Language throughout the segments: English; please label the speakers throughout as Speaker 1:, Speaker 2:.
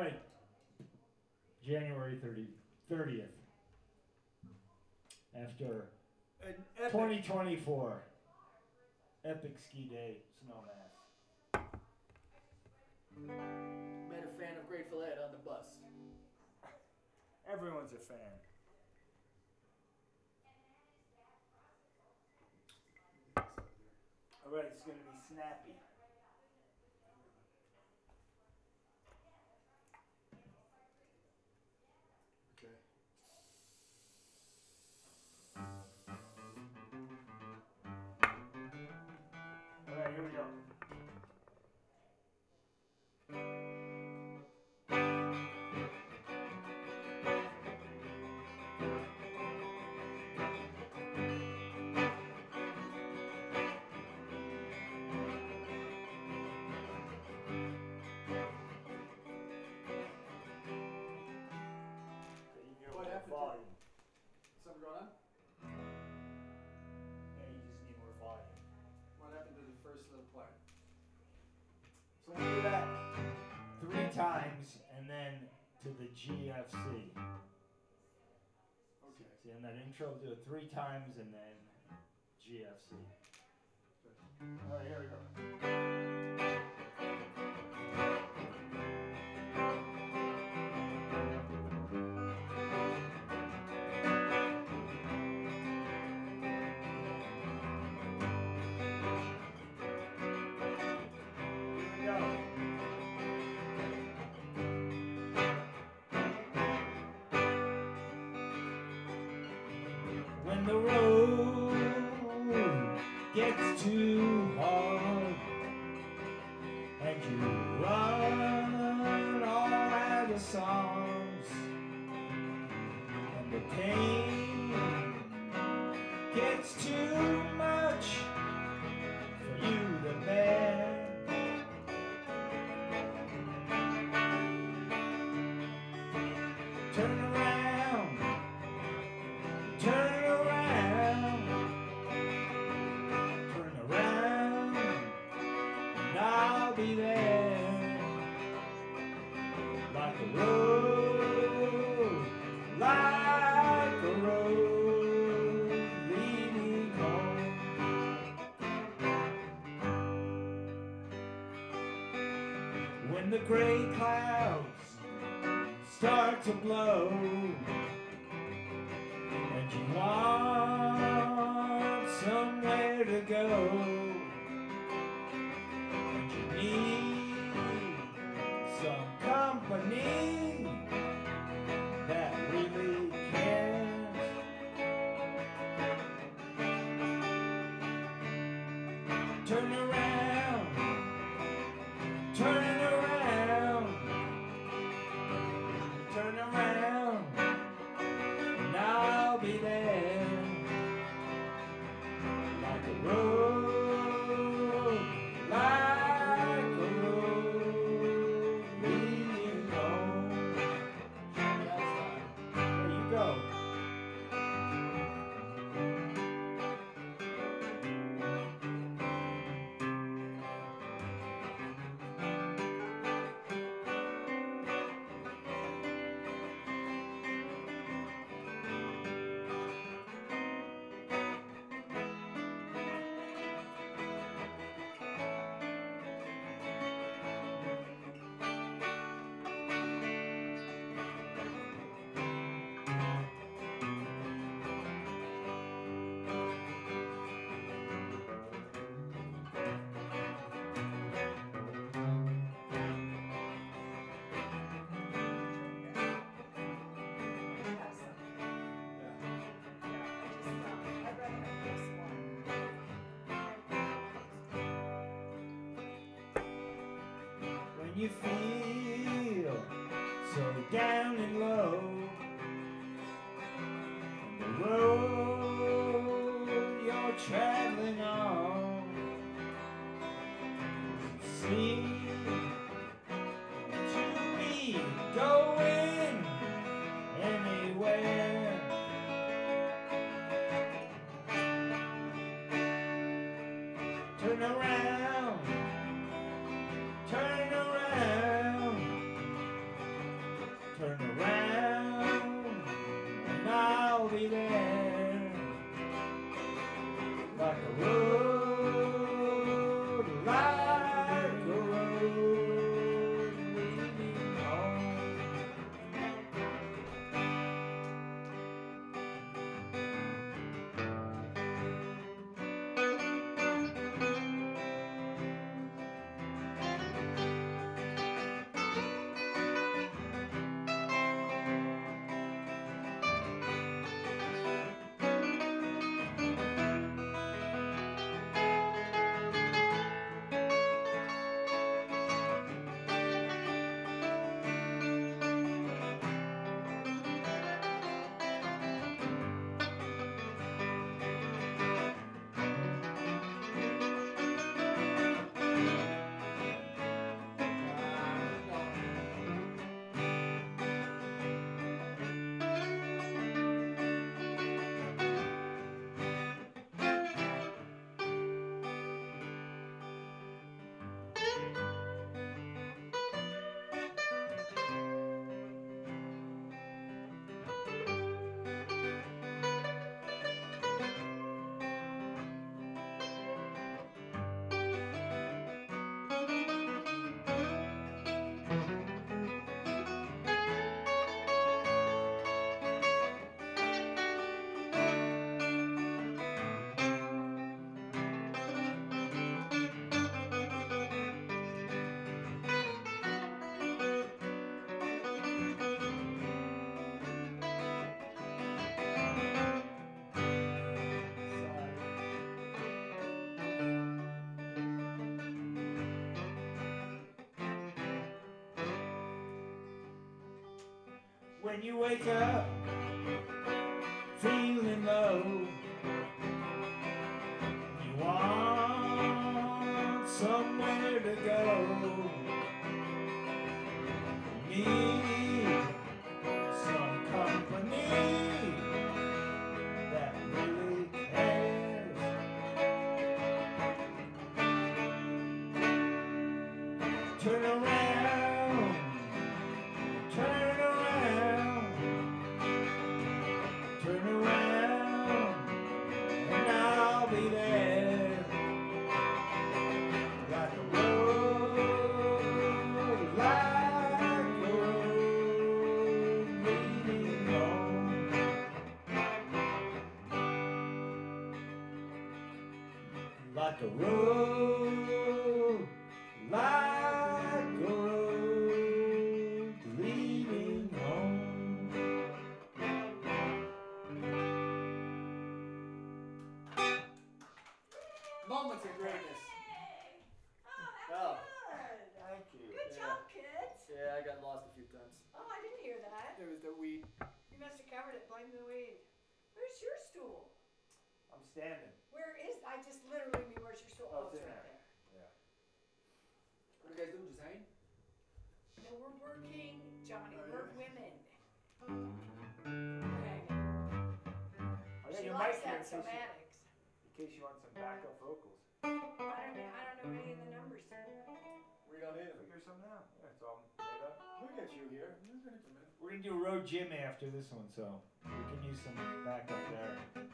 Speaker 1: right. January 30, 30th. After
Speaker 2: An epic
Speaker 1: 2024 Epic Ski Day Snowmass.
Speaker 3: Met a fan of Grateful Dead on the bus.
Speaker 1: Everyone's a fan. All right, it's going to be snappy.
Speaker 2: What happened?
Speaker 1: volume.
Speaker 2: Something going on?
Speaker 1: Yeah, you just need more volume.
Speaker 2: What happened to the first little part?
Speaker 1: So we'll do that three times and then to the GFC.
Speaker 2: Okay.
Speaker 1: See, in that intro, do it three times and then GFC. All right, here we go. Too hard and you run all out of songs. And the pain gets too much for you clouds start to blow. And you want somewhere to go you feel so down and low. When you wake up feeling low, you want somewhere to go. Need A road,
Speaker 4: somatics.
Speaker 1: in case you want some uh, backup vocals.
Speaker 4: I don't. know- I don't know any of the numbers.
Speaker 2: We don't need
Speaker 1: Figure something out. Yeah, it's all made up.
Speaker 2: Look at you here. Gonna come in?
Speaker 1: We're gonna do a Road Jim after this one, so we can use some backup there.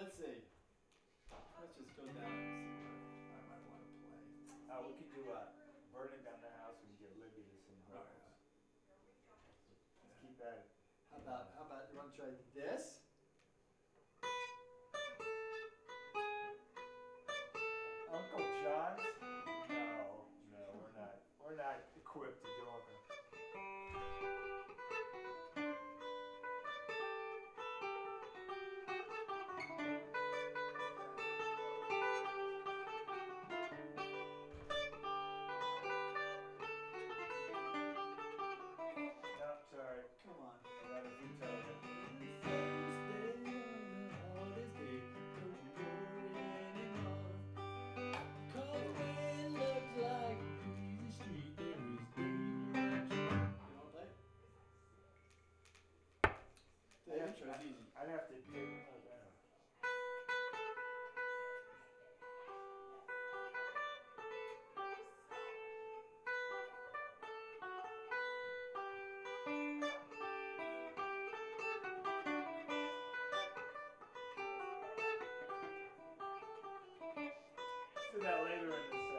Speaker 2: Let's see. Let's just go down and see what I might want to play.
Speaker 1: Uh, we could do uh, burning down the house and get Libby to sing vocals.
Speaker 2: yeah.
Speaker 1: Let's keep at it.
Speaker 2: How about how about you want to try this? Easy.
Speaker 1: I'd have to. Do that later in the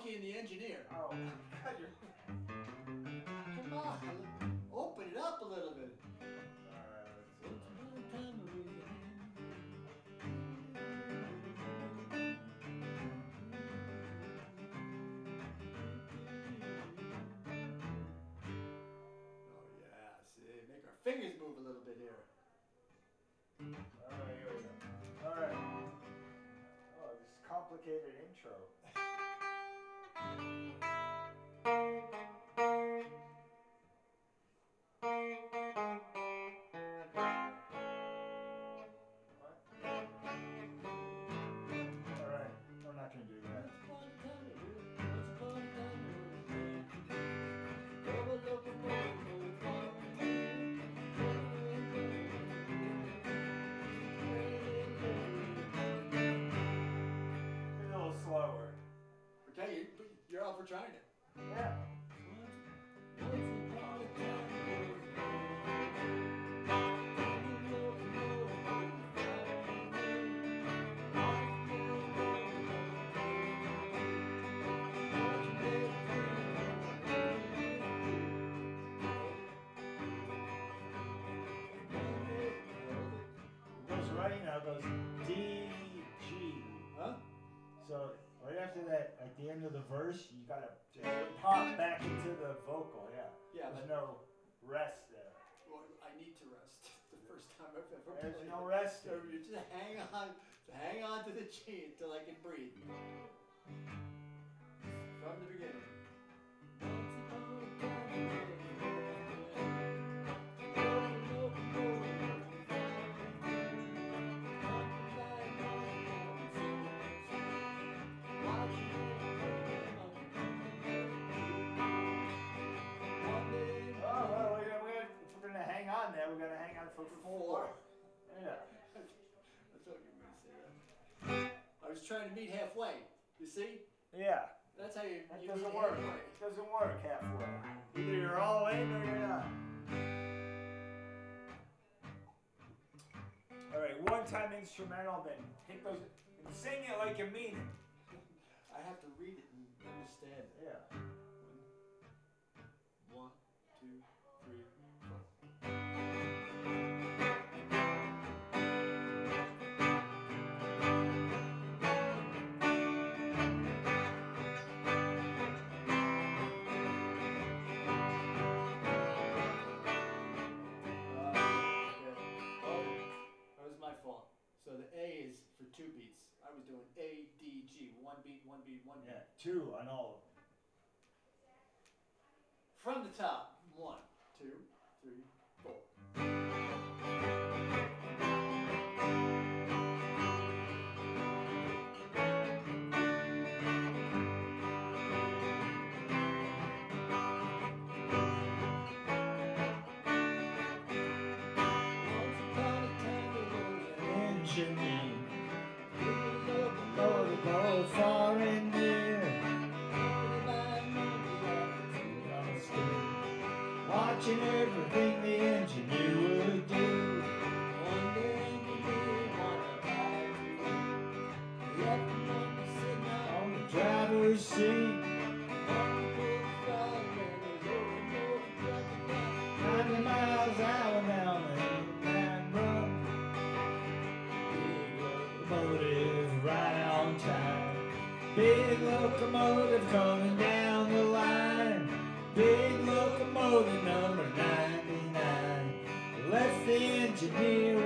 Speaker 2: Monkey and the Engineer.
Speaker 1: Oh, mm. God, you're.
Speaker 2: Come on, open it up a little bit.
Speaker 1: Alright, let's see.
Speaker 2: Oh yeah, see, make our fingers move a little bit here.
Speaker 1: Alright, here we go. Alright. Oh, this complicated intro.
Speaker 2: For trying it.
Speaker 1: Yeah. Goes D G.
Speaker 2: Huh?
Speaker 1: So right after that, at the end of the verse, you gotta just pop back into the vocal. Yeah.
Speaker 2: Yeah,
Speaker 1: There's no rest there.
Speaker 2: well, I need to rest. the first time I've ever
Speaker 1: There's
Speaker 2: played
Speaker 1: no rest.
Speaker 2: So you just hang on, hang on to the G until I can breathe. From the beginning.
Speaker 1: Hang on there, we're gonna hang on for four. Yeah.
Speaker 2: I thought you were gonna say that. I was trying to meet halfway. You see?
Speaker 1: Yeah.
Speaker 2: That's how you.
Speaker 1: That
Speaker 2: you
Speaker 1: doesn't work.
Speaker 2: halfway.
Speaker 1: It doesn't work halfway. Either you're all in or you're not. All right, one time instrumental, then hit those and sing it like you mean it.
Speaker 2: I have to read it and understand. it.
Speaker 1: Yeah.
Speaker 2: The A is for two beats. I was doing A, D, G. One beat, one beat, one beat.
Speaker 1: Yeah, two on all of them.
Speaker 2: From the top. One, two, three, four.
Speaker 1: 90 miles hour. Big locomotive right on time. Big locomotive coming down the line. Big locomotive number 99. Left the engineer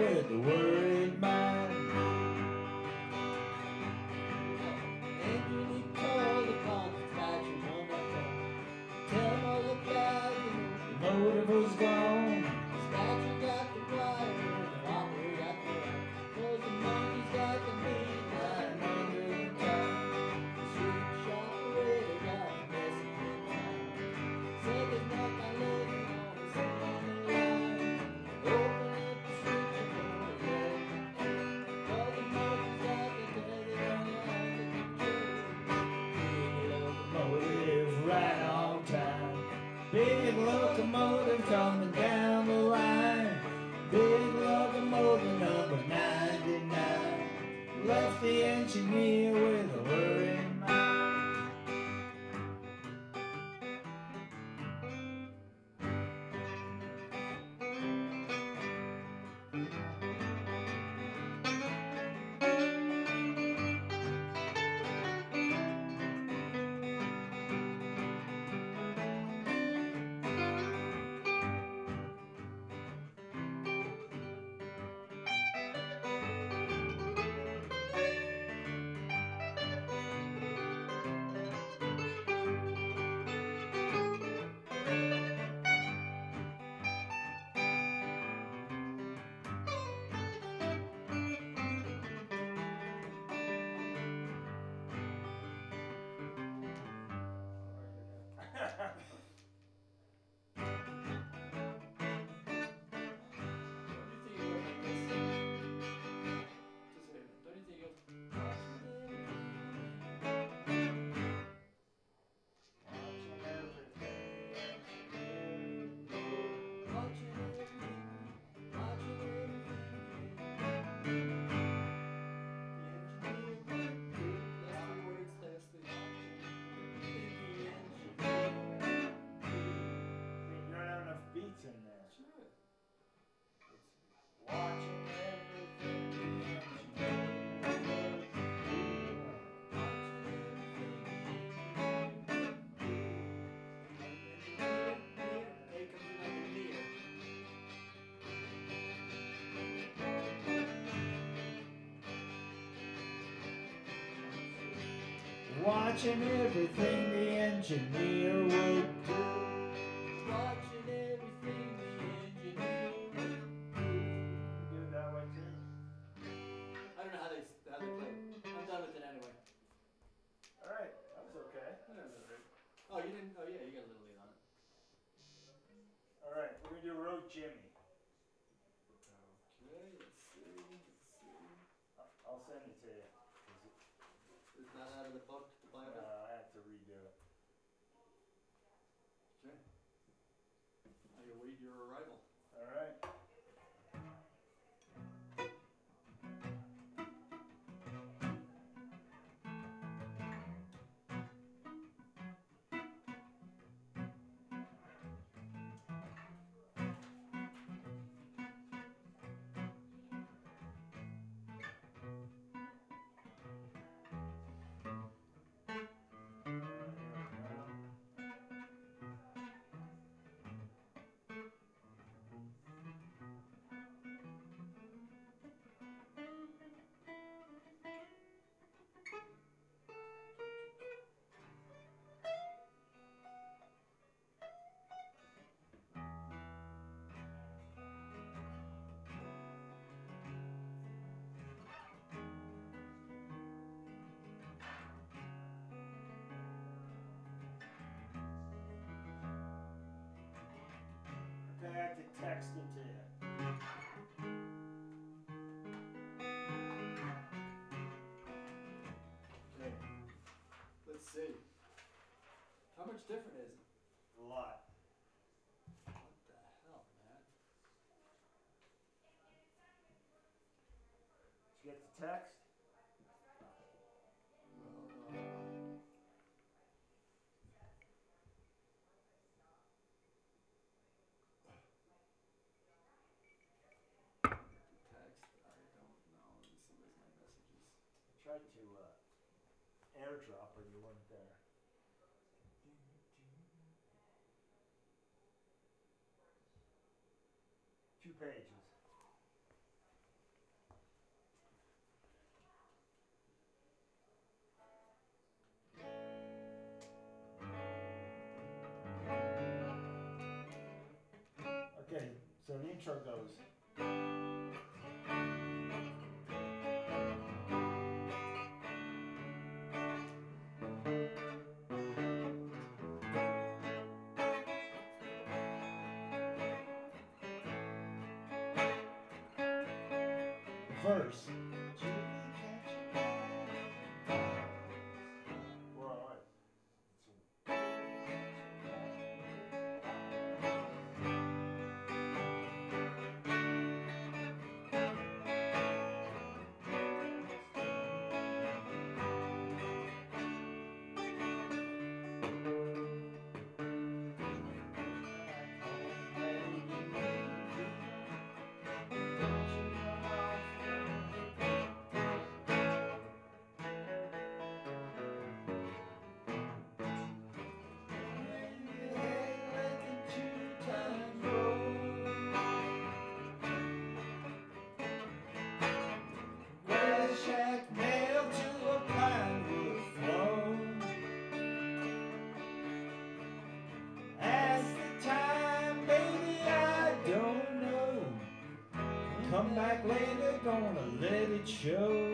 Speaker 1: locomotive watching everything the engineer would text to you.
Speaker 2: Okay, let's see. How much different is it?
Speaker 1: A lot.
Speaker 2: What the hell, man?
Speaker 1: Did you get the text? airdrop or you weren't there. Two pages. Okay, so the intro goes. first. back later, gonna let it show.